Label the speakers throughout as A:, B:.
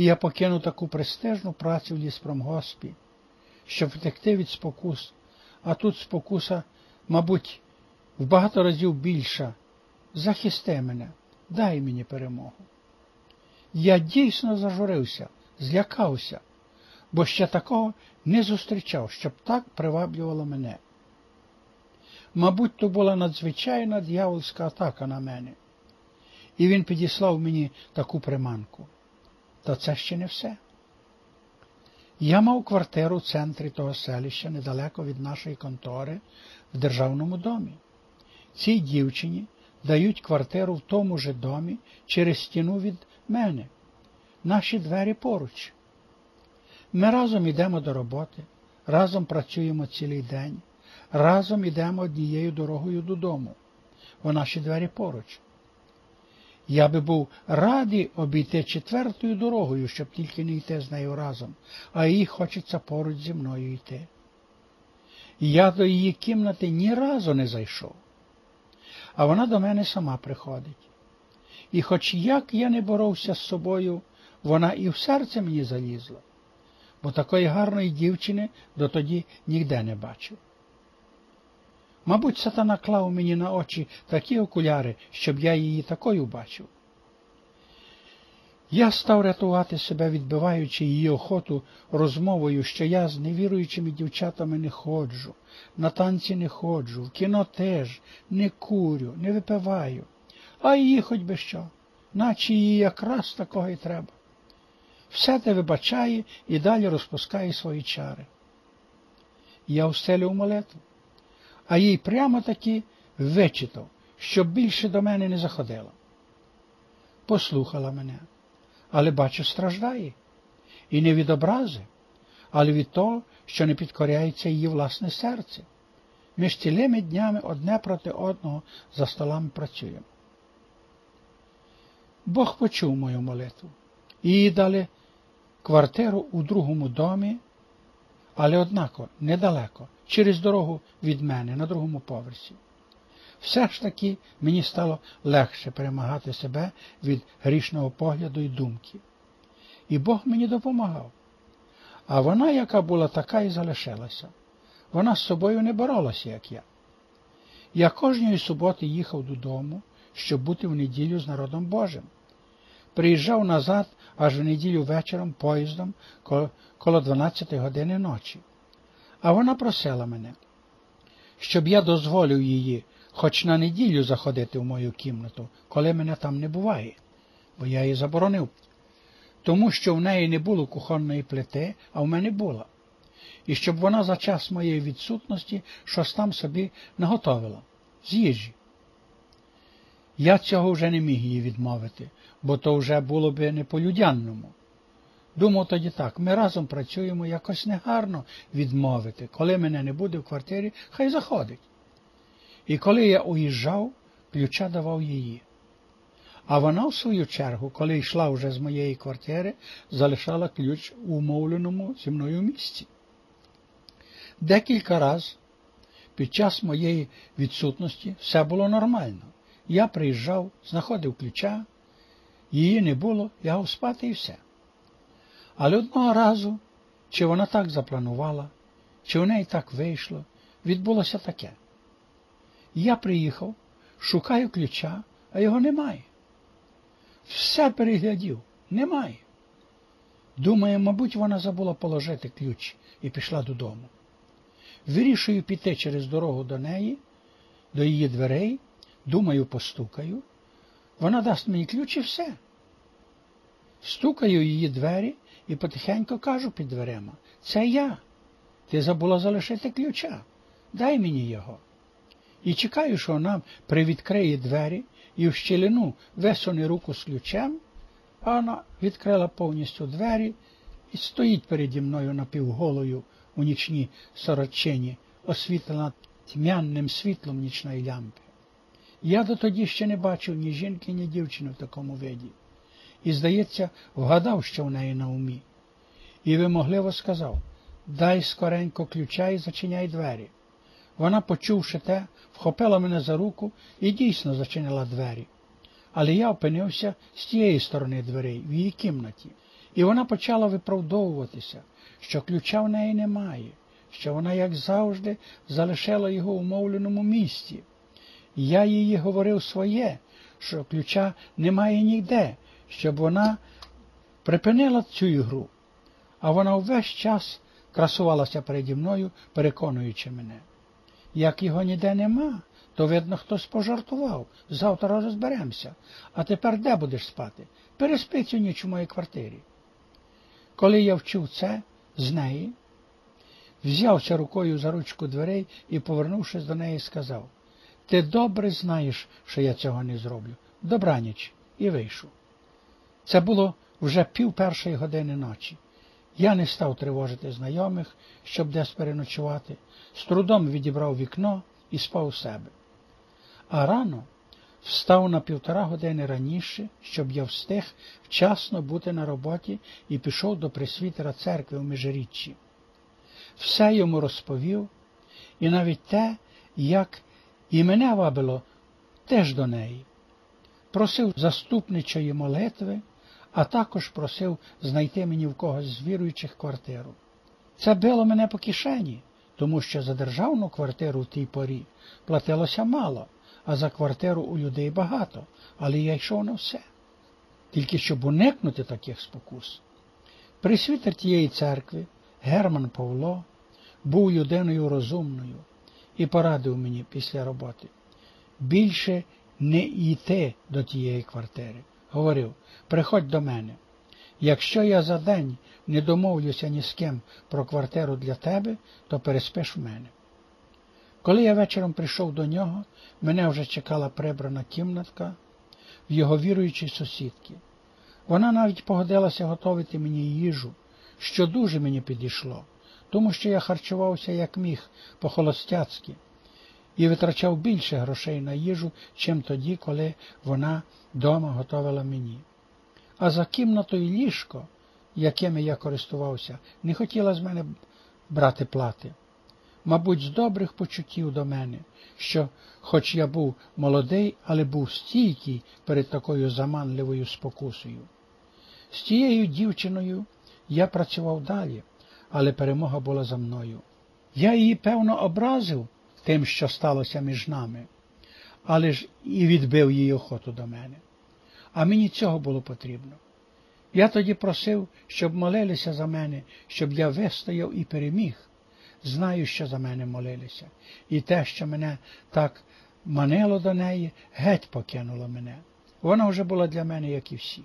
A: І я покину таку престижну працю в ліспромгоспі, щоб втекти від спокус, а тут спокуса, мабуть, в багато разів більша. Захисти мене, дай мені перемогу. Я дійсно зажурився, злякався, бо ще такого не зустрічав, щоб так приваблювало мене. Мабуть, то була надзвичайна дьявольська атака на мене, і він підіслав мені таку приманку. Та це ще не все. Я мав квартиру в центрі того селища недалеко від нашої контори в державному домі. Цій дівчині дають квартиру в тому же домі через стіну від мене, наші двері поруч. Ми разом йдемо до роботи, разом працюємо цілий день, разом йдемо однією дорогою додому, бо наші двері поруч. Я би був радий обійти четвертою дорогою, щоб тільки не йти з нею разом, а їй хочеться поруч зі мною йти. Я до її кімнати ні разу не зайшов, а вона до мене сама приходить. І хоч як я не боровся з собою, вона і в серце мені залізла, бо такої гарної дівчини дотоді ніде не бачив. Мабуть, сатана клав мені на очі такі окуляри, щоб я її такою бачив. Я став рятувати себе, відбиваючи її охоту розмовою, що я з невіруючими дівчатами не ходжу, на танці не ходжу, в кіно теж не курю, не випиваю, а її хоч би що, наче її якраз такого і треба. Все те вибачає і далі розпускає свої чари. Я устелю молитву а їй прямо таки вичитав, щоб більше до мене не заходила. Послухала мене, але бачу, страждає, і не від образи, але від того, що не підкоряється її власне серце. Ж цілими днями одне проти одного за столами працюємо. Бог почув мою молитву і їй дали квартиру у другому домі, але однако недалеко, через дорогу від мене на другому поверсі. Все ж таки мені стало легше перемагати себе від грішного погляду і думки. І Бог мені допомагав. А вона, яка була така і залишилася, вона з собою не боролася, як я. Я кожної суботи їхав додому, щоб бути в неділю з народом Божим. Приїжджав назад аж в неділю вечором поїздом коло 12 години ночі. А вона просила мене, щоб я дозволив її хоч на неділю заходити в мою кімнату, коли мене там не буває, бо я її заборонив, тому що в неї не було кухонної плити, а в мене була, і щоб вона за час моєї відсутності щось там собі наготовила з їжі. Я цього вже не міг її відмовити, бо то вже було би не по-людянному. Думав тоді так, ми разом працюємо якось негарно відмовити. Коли мене не буде в квартирі, хай заходить. І коли я уїжджав, ключа давав її. А вона, в свою чергу, коли йшла вже з моєї квартири, залишала ключ у умовленому зі мною місці. Декілька разів під час моєї відсутності все було нормально. Я приїжджав, знаходив ключа, її не було, лягав спати і все. Але одного разу, чи вона так запланувала, чи в неї так вийшло, відбулося таке. Я приїхав, шукаю ключа, а його немає. Все переглядів, немає. Думаю, мабуть, вона забула положити ключ і пішла додому. Вирішую піти через дорогу до неї, до її дверей, думаю, постукаю. Вона дасть мені ключ і все. Стукаю її двері і потихеньку кажу під дверима це я. Ти забула залишити ключа. Дай мені його. І чекаю, що вона привідкриє двері і в щілину висуне руку з ключем, а вона відкрила повністю двері і стоїть переді мною напівголою у нічній сорочині, освітлена тьмянним світлом нічної лямпи. Я дотоді ще не бачив ні жінки, ні дівчини в такому виді і, здається, вгадав, що в неї на умі. І вимогливо сказав Дай скоренько ключа і зачиняй двері. Вона, почувши те, вхопила мене за руку і дійсно зачинила двері. Але я опинився з тієї сторони дверей, в її кімнаті, І вона почала виправдовуватися, що ключа в неї немає, що вона, як завжди, залишила його у мовленому місці. Я їй говорив своє, що ключа немає ніде, щоб вона припинила цю ігру, а вона увесь час красувалася переді мною, переконуючи мене. Як його ніде нема, то, видно, хтось пожартував. Завтра розберемося. А тепер де будеш спати? Переспи цю ніч у моїй квартирі. Коли я вчув це з неї, взявся рукою за ручку дверей і, повернувшись до неї, сказав Ти добре знаєш, що я цього не зроблю. Добраніч, і вийшов. Це було вже пів першої години ночі. Я не став тривожити знайомих, щоб десь переночувати, з трудом відібрав вікно і спав у себе. А рано встав на півтора години раніше, щоб я встиг вчасно бути на роботі і пішов до присвітера церкви у Межиріччі. Все йому розповів, і навіть те, як і мене вабило теж до неї. Просив заступничої молитви, а також просив знайти мені в когось з віруючих квартиру. Це било мене по кишені, тому що за державну квартиру в тій порі платилося мало, а за квартиру у людей багато, але я йшов на все. Тільки щоб уникнути таких спокус. Присвітер тієї церкви, Герман Павло, був людиною розумною і порадив мені після роботи. Більше не йти до тієї квартири. Говорив, приходь до мене. Якщо я за день не домовлюся ні з ким про квартиру для тебе, то переспиш в мене. Коли я вечором прийшов до нього, мене вже чекала прибрана кімнатка в його віруючій сусідки. Вона навіть погодилася готувати мені їжу, що дуже мені підійшло, тому що я харчувався як міг по-холостяцьки і витрачав більше грошей на їжу, чим тоді, коли вона дома готувала мені. А за кімнатою ліжко, якими я користувався, не хотіла з мене брати плати. Мабуть, з добрих почуттів до мене, що, хоч я був молодий, але був стійкий перед такою заманливою спокусою. З тією дівчиною я працював далі, але перемога була за мною. Я її, певно, образив тим, що сталося між нами, але ж і відбив її охоту до мене. А мені цього було потрібно. Я тоді просив, щоб молилися за мене, щоб я вистояв і переміг. Знаю, що за мене молилися, і те, що мене так манило до неї, геть покинуло мене. Вона вже була для мене, як і всі.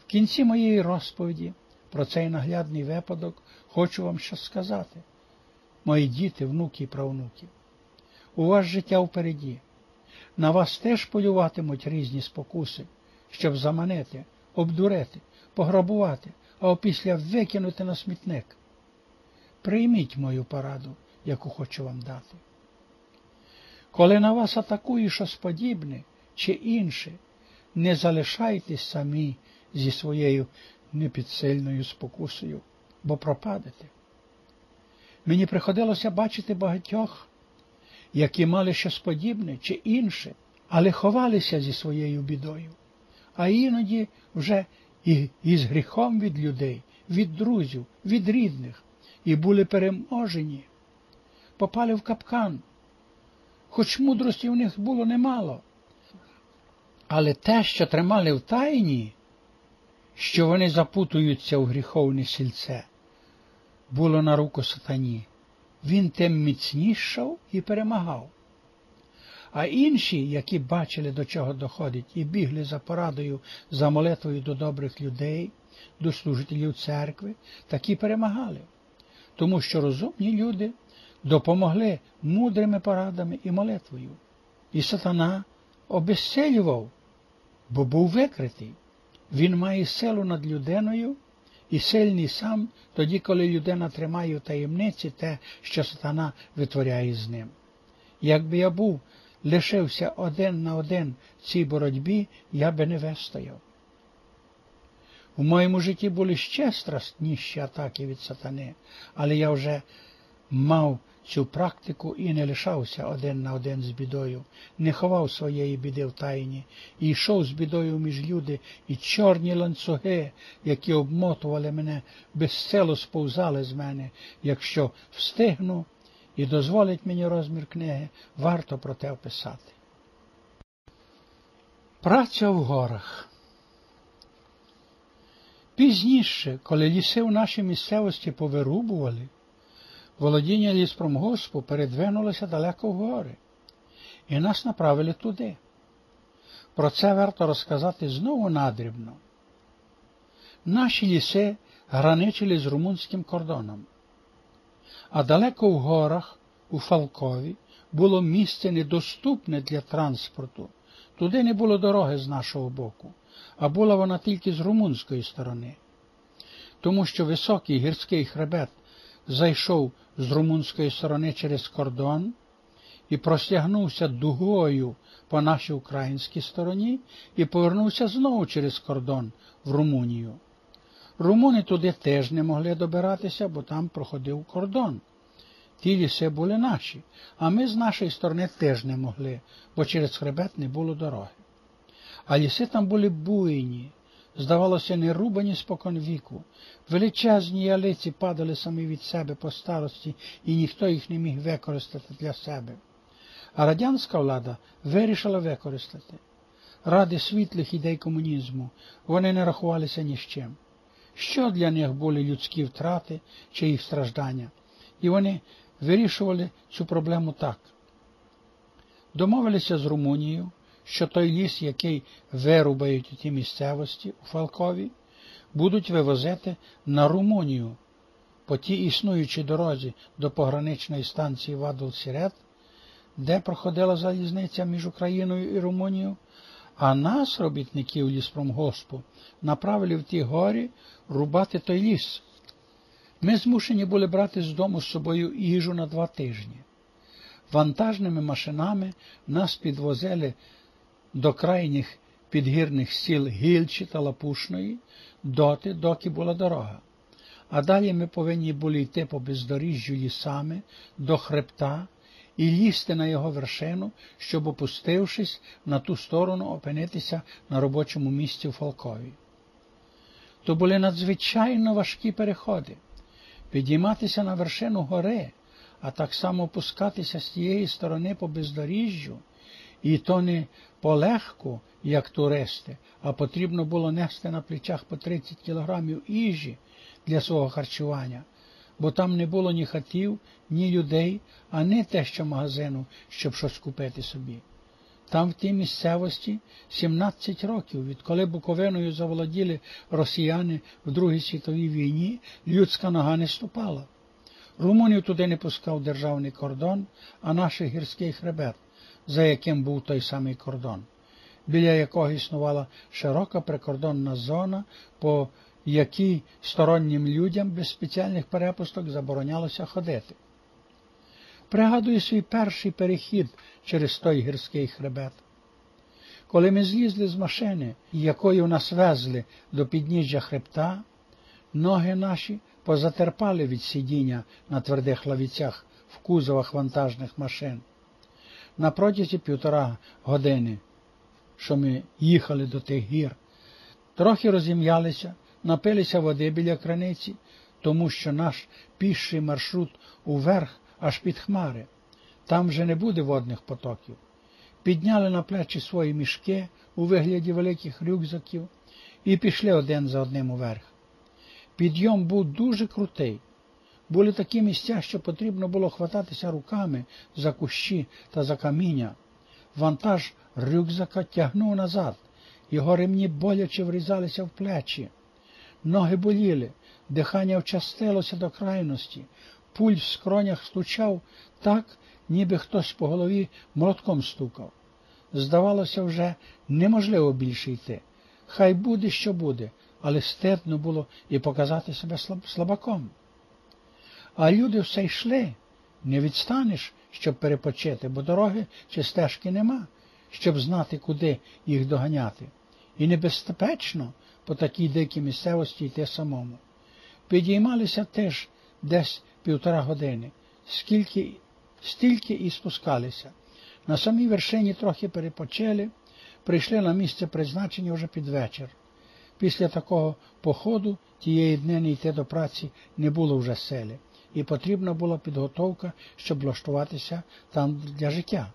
A: В кінці моєї розповіді про цей наглядний випадок хочу вам щось сказати мої діти, внуки і правнуки. У вас життя впереді. На вас теж полюватимуть різні спокуси, щоб заманити, обдурити, пограбувати, а опісля викинути на смітник. Прийміть мою пораду, яку хочу вам дати. Коли на вас атакує щось подібне чи інше, не залишайтесь самі зі своєю непідсильною спокусою, бо пропадете. Мені приходилося бачити багатьох, які мали щось подібне чи інше, але ховалися зі своєю бідою, а іноді вже і, і з гріхом від людей, від друзів, від рідних, і були переможені, попали в капкан. Хоч мудрості в них було немало. Але те, що тримали в тайні, що вони запутуються у гріховне сільце, було на руку сатані. Він тим міцнішав і перемагав. А інші, які бачили, до чого доходить, і бігли за порадою, за молитвою до добрих людей, до служителів церкви, такі перемагали, тому що розумні люди допомогли мудрими порадами і молитвою. І сатана обезселював, бо був викритий. Він має силу над людиною і сильний сам тоді, коли людина тримає в таємниці те, що сатана витворяє з ним. Якби я був лишився один на один в цій боротьбі, я би не вистояв. У моєму житті були ще страстніші атаки від сатани, але я вже мав цю практику і не лишався один на один з бідою, не ховав своєї біди в тайні, і йшов з бідою між люди, і чорні ланцюги, які обмотували мене, безсело сповзали з мене, якщо встигну і дозволить мені розмір книги, варто про те описати. Праця в горах. Пізніше, коли ліси в нашій місцевості повирубували, володіння ліспромгоспу передвинулося далеко в гори, і нас направили туди. Про це варто розказати знову надрібно. Наші ліси граничили з румунським кордоном, а далеко в горах, у Фалкові, було місце недоступне для транспорту. Туди не було дороги з нашого боку, а була вона тільки з румунської сторони, тому що високий гірський хребет зайшов з румунської сторони через кордон і простягнувся дугою по нашій українській стороні і повернувся знову через кордон в Румунію. Румуни туди теж не могли добиратися, бо там проходив кордон. Ті ліси були наші, а ми з нашої сторони теж не могли, бо через хребет не було дороги. А ліси там були буйні, здавалося, не рубані спокон віку. Величезні ялиці падали самі від себе по старості, і ніхто їх не міг використати для себе. А радянська влада вирішила використати. Ради світлих ідей комунізму вони не рахувалися ні з чим. Що для них були людські втрати чи їх страждання? І вони вирішували цю проблему так. Домовилися з Румунією, що той ліс, який вирубають у тій місцевості у Фалкові, будуть вивозити на Румунію по тій існуючій дорозі до пограничної станції Вадул-Сірет, де проходила залізниця між Україною і Румунією, а нас, робітників ліспромгоспу, направили в ті горі рубати той ліс. Ми змушені були брати з дому з собою їжу на два тижні. Вантажними машинами нас підвозили до крайніх підгірних сіл Гільчі та Лапушної, доти, доки була дорога. А далі ми повинні були йти по бездоріжжю лісами до хребта і лізти на його вершину, щоб, опустившись на ту сторону, опинитися на робочому місці в Фалкові. То були надзвичайно важкі переходи. Підійматися на вершину гори, а так само опускатися з тієї сторони по бездоріжжю, і то не полегко, як туристи, а потрібно було нести на плечах по 30 кілограмів їжі для свого харчування, бо там не було ні хатів, ні людей, а не те, що магазину, щоб щось купити собі. Там в тій місцевості 17 років, відколи Буковиною заволоділи росіяни в Другій світовій війні, людська нога не ступала. Румунів туди не пускав державний кордон, а наш гірський хребет, за яким був той самий кордон, біля якого існувала широка прикордонна зона, по якій стороннім людям без спеціальних перепусток заборонялося ходити. Пригадую свій перший перехід через той гірський хребет. Коли ми злізли з машини, якою нас везли до підніжжя хребта, ноги наші позатерпали від сидіння на твердих лавіцях в кузовах вантажних машин. На протязі півтора години, що ми їхали до тих гір, трохи розім'ялися, напилися води біля краниці, тому що наш піший маршрут уверх аж під хмари. Там вже не буде водних потоків. Підняли на плечі свої мішки у вигляді великих рюкзаків і пішли один за одним уверх. Підйом був дуже крутий. Були такі місця, що потрібно було хвататися руками за кущі та за каміння. Вантаж рюкзака тягнув назад, його ремні боляче врізалися в плечі. Ноги боліли, дихання вчастилося до крайності, пульс в скронях стучав так, ніби хтось по голові молотком стукав. Здавалося, вже неможливо більше йти. Хай буде, що буде, але стидно було і показати себе слабаком. А люди все йшли, не відстанеш, щоб перепочити, бо дороги чи стежки нема, щоб знати, куди їх доганяти. І небезпечно по такій дикій місцевості йти самому. Підіймалися теж десь півтора години. скільки, стільки і спускалися. На самій вершині трохи перепочили, прийшли на місце призначення вже під вечір. Після такого походу тієї днини йти до праці не було вже селі, і потрібна була підготовка, щоб влаштуватися там для життя.